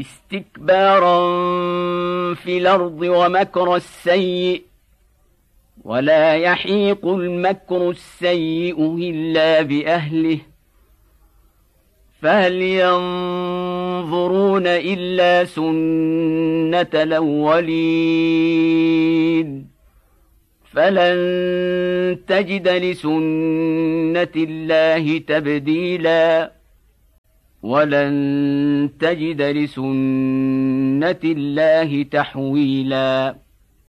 استكبارا في الأرض ومكر السيئ ولا يحيق المكر السيء إلا بأهله. فهل ينظرون إلا سنة الأولين؟ فلن تجد لسنة الله تبديلا. ولن تجد لسنة الله تحويلا.